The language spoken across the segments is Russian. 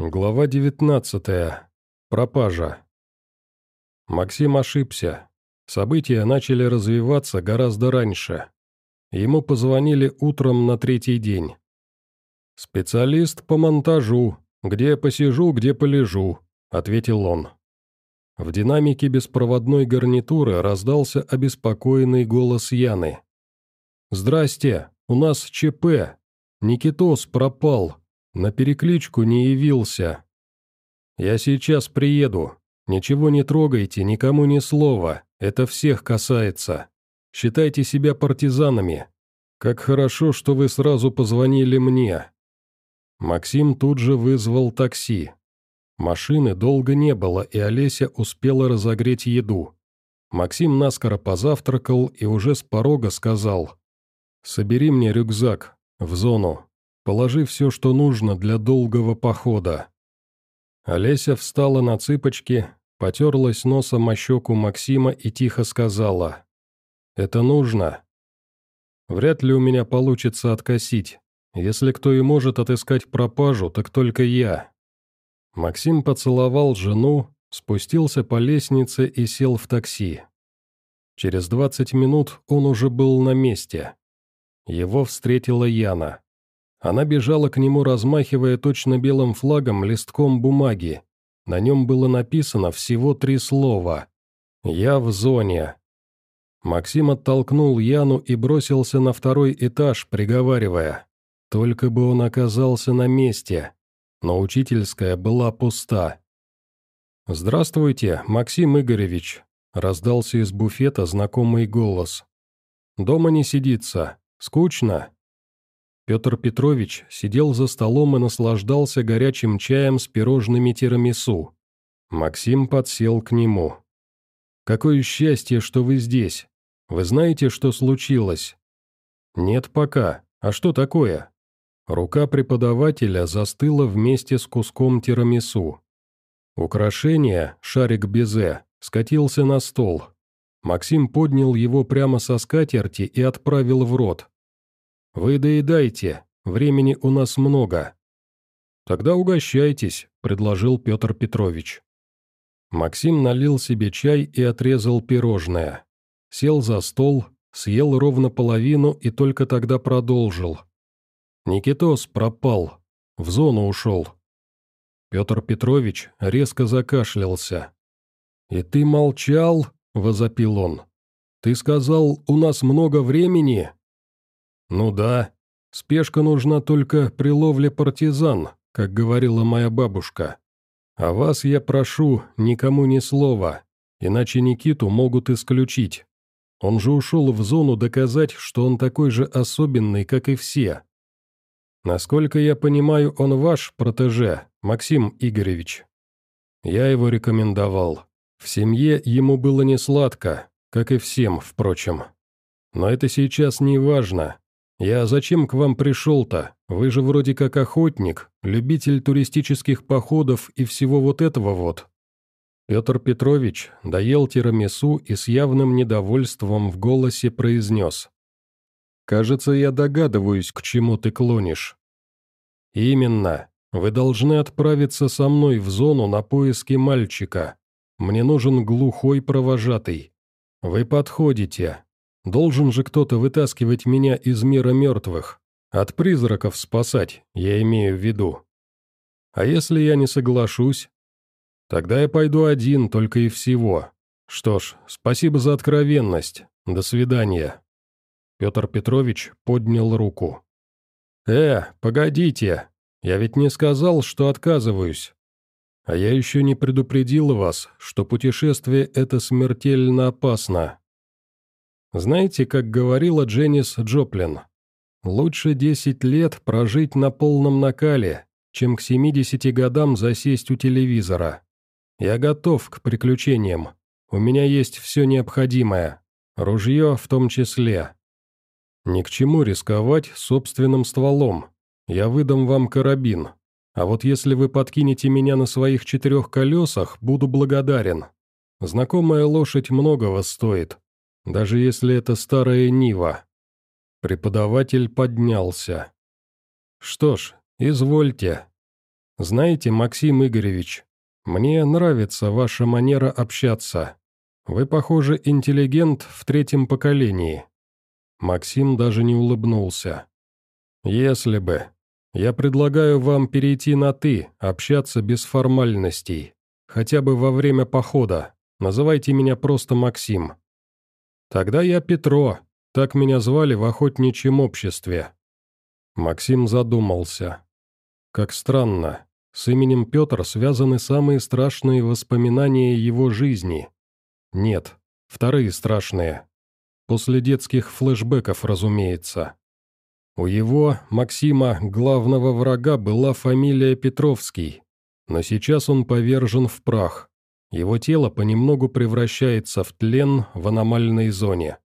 Глава 19. Пропажа. Максим ошибся. События начали развиваться гораздо раньше. Ему позвонили утром на третий день. «Специалист по монтажу. Где посижу, где полежу», — ответил он. В динамике беспроводной гарнитуры раздался обеспокоенный голос Яны. «Здрасте, у нас ЧП. Никитос пропал. На перекличку не явился. Я сейчас приеду. Ничего не трогайте, никому ни слова. Это всех касается. Считайте себя партизанами. Как хорошо, что вы сразу позвонили мне. Максим тут же вызвал такси. Машины долго не было, и Олеся успела разогреть еду. Максим наскоро позавтракал и уже с порога сказал «Собери мне рюкзак, в зону». Положи все, что нужно для долгого похода». Олеся встала на цыпочки, потерлась носом о щеку Максима и тихо сказала. «Это нужно?» «Вряд ли у меня получится откосить. Если кто и может отыскать пропажу, так только я». Максим поцеловал жену, спустился по лестнице и сел в такси. Через двадцать минут он уже был на месте. Его встретила Яна. Она бежала к нему, размахивая точно белым флагом листком бумаги. На нем было написано всего три слова «Я в зоне». Максим оттолкнул Яну и бросился на второй этаж, приговаривая. Только бы он оказался на месте. Но учительская была пуста. «Здравствуйте, Максим Игоревич», — раздался из буфета знакомый голос. «Дома не сидится. Скучно?» Петр Петрович сидел за столом и наслаждался горячим чаем с пирожными тирамису. Максим подсел к нему. «Какое счастье, что вы здесь. Вы знаете, что случилось?» «Нет пока. А что такое?» Рука преподавателя застыла вместе с куском тирамису. Украшение, шарик безе, скатился на стол. Максим поднял его прямо со скатерти и отправил в рот. «Вы доедайте, времени у нас много». «Тогда угощайтесь», — предложил Петр Петрович. Максим налил себе чай и отрезал пирожное. Сел за стол, съел ровно половину и только тогда продолжил. Никитос пропал, в зону ушел. Петр Петрович резко закашлялся. «И ты молчал?» — возопил он. «Ты сказал, у нас много времени?» «Ну да. Спешка нужна только при ловле партизан, как говорила моя бабушка. А вас я прошу, никому ни слова, иначе Никиту могут исключить. Он же ушел в зону доказать, что он такой же особенный, как и все. Насколько я понимаю, он ваш протеже, Максим Игоревич. Я его рекомендовал. В семье ему было не сладко, как и всем, впрочем. Но это сейчас не важно. «Я зачем к вам пришел-то? Вы же вроде как охотник, любитель туристических походов и всего вот этого вот». Петр Петрович доел тирамису и с явным недовольством в голосе произнес. «Кажется, я догадываюсь, к чему ты клонишь». «Именно. Вы должны отправиться со мной в зону на поиски мальчика. Мне нужен глухой провожатый. Вы подходите. Должен же кто-то вытаскивать меня из мира мертвых. От призраков спасать, я имею в виду. А если я не соглашусь? Тогда я пойду один, только и всего. Что ж, спасибо за откровенность. До свидания. Петр Петрович поднял руку. «Э, погодите, я ведь не сказал, что отказываюсь. А я еще не предупредил вас, что путешествие это смертельно опасно. Знаете, как говорила Дженнис Джоплин, «Лучше 10 лет прожить на полном накале, чем к 70 годам засесть у телевизора. Я готов к приключениям. У меня есть все необходимое. Ружье в том числе. Ни к чему рисковать собственным стволом. Я выдам вам карабин. А вот если вы подкинете меня на своих четырех колесах, буду благодарен. Знакомая лошадь многого стоит даже если это старая Нива. Преподаватель поднялся. «Что ж, извольте». «Знаете, Максим Игоревич, мне нравится ваша манера общаться. Вы, похоже, интеллигент в третьем поколении». Максим даже не улыбнулся. «Если бы. Я предлагаю вам перейти на «ты», общаться без формальностей. Хотя бы во время похода. Называйте меня просто Максим. Тогда я Петро, так меня звали в охотничьем обществе». Максим задумался. Как странно, с именем Петр связаны самые страшные воспоминания его жизни. Нет, вторые страшные. После детских флешбеков, разумеется. У его, Максима, главного врага была фамилия Петровский, но сейчас он повержен в прах. Его тело понемногу превращается в тлен в аномальной зоне.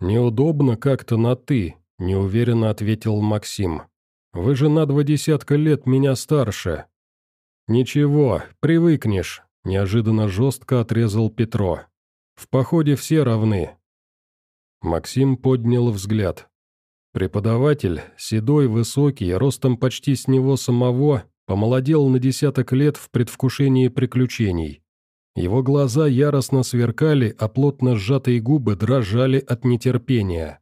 «Неудобно как-то на «ты», — неуверенно ответил Максим. «Вы же на два десятка лет меня старше». «Ничего, привыкнешь», — неожиданно жестко отрезал Петро. «В походе все равны». Максим поднял взгляд. Преподаватель, седой, высокий, ростом почти с него самого, помолодел на десяток лет в предвкушении приключений. Его глаза яростно сверкали, а плотно сжатые губы дрожали от нетерпения.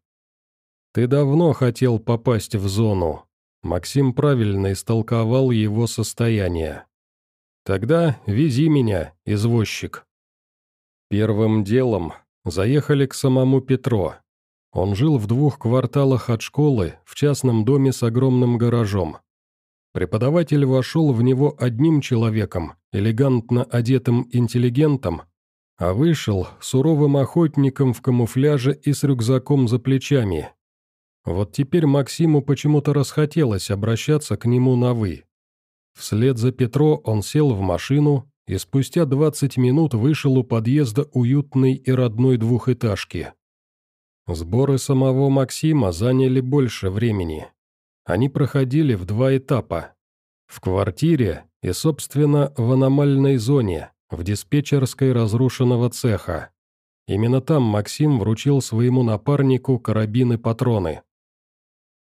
«Ты давно хотел попасть в зону», Максим правильно истолковал его состояние. «Тогда вези меня, извозчик». Первым делом заехали к самому Петро, он жил в двух кварталах от школы, в частном доме с огромным гаражом. Преподаватель вошел в него одним человеком, элегантно одетым интеллигентом, а вышел суровым охотником в камуфляже и с рюкзаком за плечами. Вот теперь Максиму почему-то расхотелось обращаться к нему на «вы». Вслед за Петро он сел в машину и спустя 20 минут вышел у подъезда уютной и родной двухэтажки. Сборы самого Максима заняли больше времени. Они проходили в два этапа. В квартире и, собственно, в аномальной зоне, в диспетчерской разрушенного цеха. Именно там Максим вручил своему напарнику карабины патроны.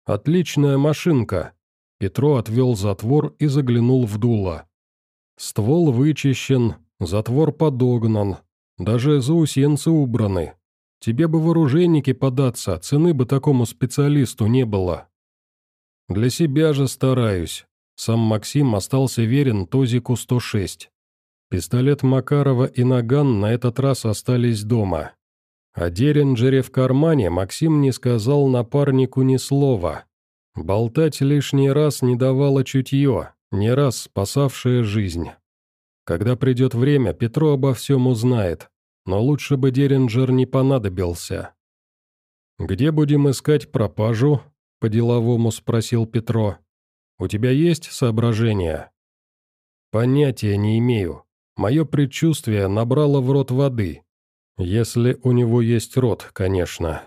«Отличная машинка!» Петро отвел затвор и заглянул в дуло. Ствол вычищен, затвор подогнан, даже заусенцы убраны. Тебе бы в оружейники податься, цены бы такому специалисту не было. Для себя же стараюсь. Сам Максим остался верен Тозику-106. Пистолет Макарова и наган на этот раз остались дома. О Деренджере в кармане Максим не сказал напарнику ни слова. Болтать лишний раз не давало чутье, не раз спасавшее жизнь. Когда придет время, Петро обо всем узнает но лучше бы Деринджер не понадобился. «Где будем искать пропажу?» — по-деловому спросил Петро. «У тебя есть соображения?» «Понятия не имею. Мое предчувствие набрало в рот воды. Если у него есть рот, конечно.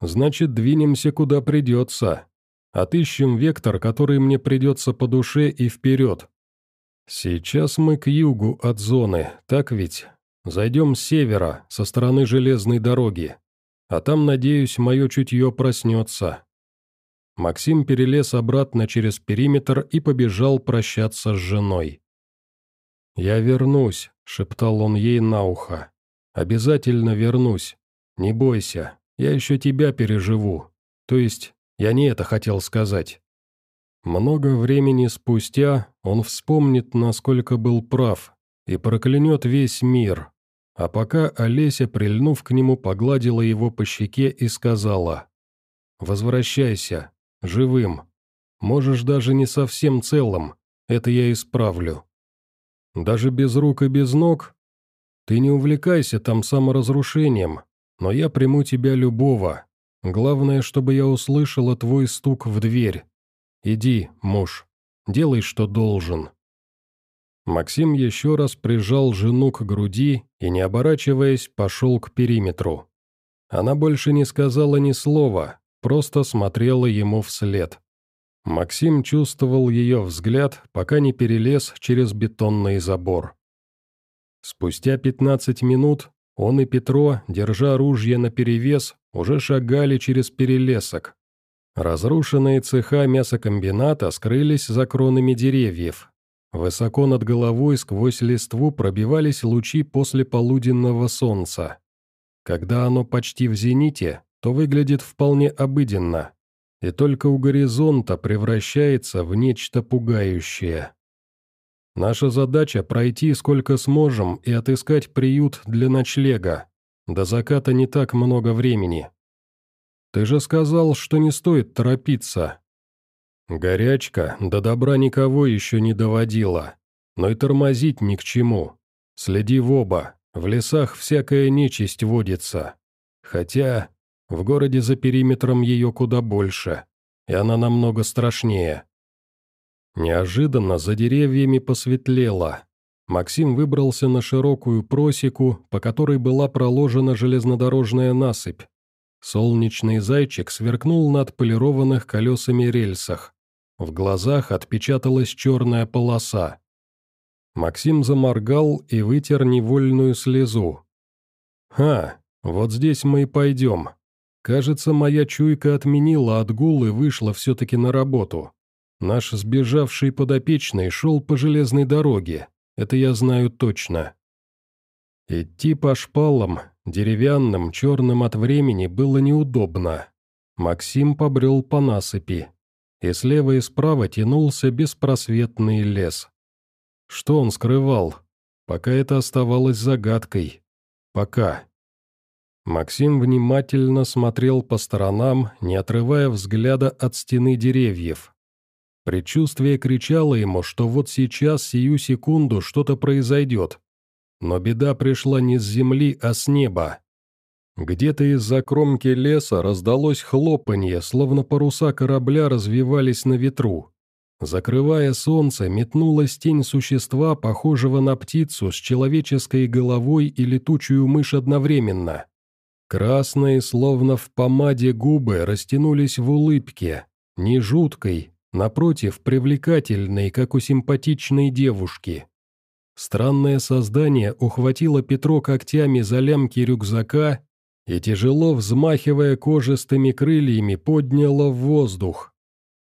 Значит, двинемся куда придется. Отыщем вектор, который мне придется по душе и вперед. Сейчас мы к югу от зоны, так ведь?» Зайдем с севера, со стороны железной дороги. А там, надеюсь, мое чутье проснется». Максим перелез обратно через периметр и побежал прощаться с женой. «Я вернусь», — шептал он ей на ухо. «Обязательно вернусь. Не бойся, я еще тебя переживу. То есть, я не это хотел сказать». Много времени спустя он вспомнит, насколько был прав, и проклянет весь мир. А пока Олеся, прильнув к нему, погладила его по щеке и сказала, «Возвращайся, живым. Можешь даже не совсем целым, это я исправлю. Даже без рук и без ног? Ты не увлекайся там саморазрушением, но я приму тебя любого. Главное, чтобы я услышала твой стук в дверь. Иди, муж, делай, что должен». Максим еще раз прижал жену к груди и, не оборачиваясь, пошел к периметру. Она больше не сказала ни слова, просто смотрела ему вслед. Максим чувствовал ее взгляд, пока не перелез через бетонный забор. Спустя 15 минут он и Петро, держа ружья наперевес, уже шагали через перелесок. Разрушенные цеха мясокомбината скрылись за кронами деревьев, Высоко над головой сквозь листву пробивались лучи после полуденного солнца. Когда оно почти в зените, то выглядит вполне обыденно, и только у горизонта превращается в нечто пугающее. Наша задача — пройти сколько сможем и отыскать приют для ночлега. До заката не так много времени. Ты же сказал, что не стоит торопиться. Горячка до добра никого еще не доводила. Но и тормозить ни к чему. Следи в оба, в лесах всякая нечисть водится. Хотя в городе за периметром ее куда больше, и она намного страшнее. Неожиданно за деревьями посветлело. Максим выбрался на широкую просеку, по которой была проложена железнодорожная насыпь. Солнечный зайчик сверкнул на отполированных колесами рельсах. В глазах отпечаталась черная полоса. Максим заморгал и вытер невольную слезу. «Ха, вот здесь мы и пойдем. Кажется, моя чуйка отменила отгул и вышла все-таки на работу. Наш сбежавший подопечный шел по железной дороге, это я знаю точно. Идти по шпалам, деревянным, черным от времени, было неудобно. Максим побрел по насыпи, и слева и справа тянулся беспросветный лес. Что он скрывал? Пока это оставалось загадкой. Пока. Максим внимательно смотрел по сторонам, не отрывая взгляда от стены деревьев. Предчувствие кричало ему, что вот сейчас, сию секунду, что-то произойдет. Но беда пришла не с земли, а с неба. Где-то из-за кромки леса раздалось хлопанье, словно паруса корабля развивались на ветру. Закрывая солнце, метнулась тень существа, похожего на птицу с человеческой головой и летучую мышь одновременно. Красные, словно в помаде губы, растянулись в улыбке, не жуткой, Напротив, привлекательной, как у симпатичной девушки. Странное создание ухватило Петро когтями за лямки рюкзака и, тяжело взмахивая кожистыми крыльями, подняло в воздух.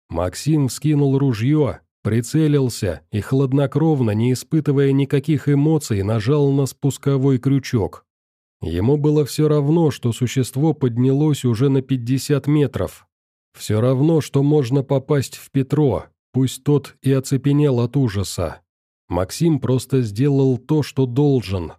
Максим вскинул ружье, прицелился и, хладнокровно, не испытывая никаких эмоций, нажал на спусковой крючок. Ему было все равно, что существо поднялось уже на 50 метров, все равно, что можно попасть в Петро, пусть тот и оцепенел от ужаса. Максим просто сделал то, что должен.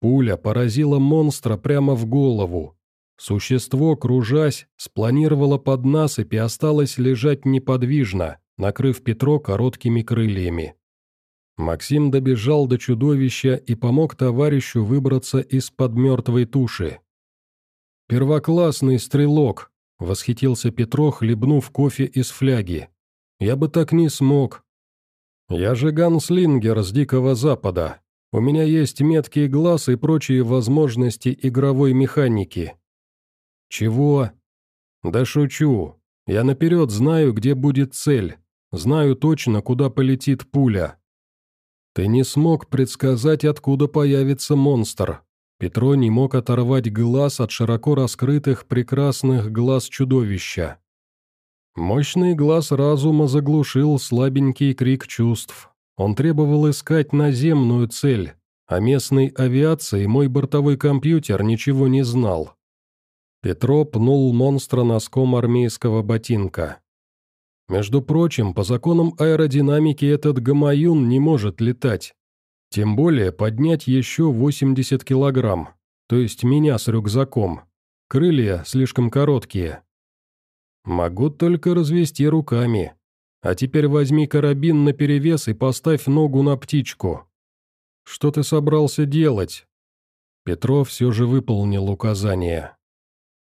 Пуля поразила монстра прямо в голову. Существо, кружась, спланировало под насыпь и осталось лежать неподвижно, накрыв Петро короткими крыльями. Максим добежал до чудовища и помог товарищу выбраться из-под мертвой туши. «Первоклассный стрелок», — восхитился Петро, хлебнув кофе из фляги. «Я бы так не смог». «Я же ганслингер с Дикого Запада. У меня есть меткий глаз и прочие возможности игровой механики». «Чего?» «Да шучу. Я наперед знаю, где будет цель. Знаю точно, куда полетит пуля». «Ты не смог предсказать, откуда появится монстр», Петро не мог оторвать глаз от широко раскрытых прекрасных глаз чудовища. Мощный глаз разума заглушил слабенький крик чувств. Он требовал искать наземную цель, а местной авиации мой бортовой компьютер ничего не знал. Петро пнул монстра носком армейского ботинка. Между прочим, по законам аэродинамики этот гамаюн не может летать. Тем более поднять еще 80 килограмм, то есть меня с рюкзаком. Крылья слишком короткие. Могу только развести руками. А теперь возьми карабин наперевес и поставь ногу на птичку. Что ты собрался делать? Петров все же выполнил указание.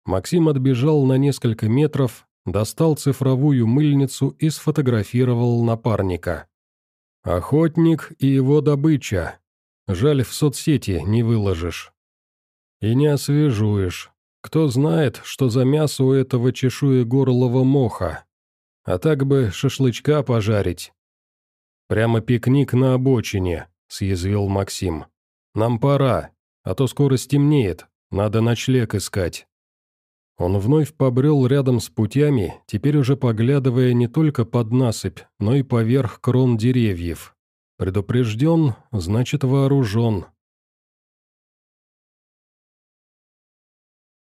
Максим отбежал на несколько метров, достал цифровую мыльницу и сфотографировал напарника. Охотник и его добыча. Жаль, в соцсети не выложишь. И не освежуешь. Кто знает, что за мясо у этого чешуегорлого моха. А так бы шашлычка пожарить. Прямо пикник на обочине, съязвил Максим. Нам пора, а то скоро стемнеет, надо ночлег искать. Он вновь побрел рядом с путями, теперь уже поглядывая не только под насыпь, но и поверх крон деревьев. Предупрежден, значит вооружен.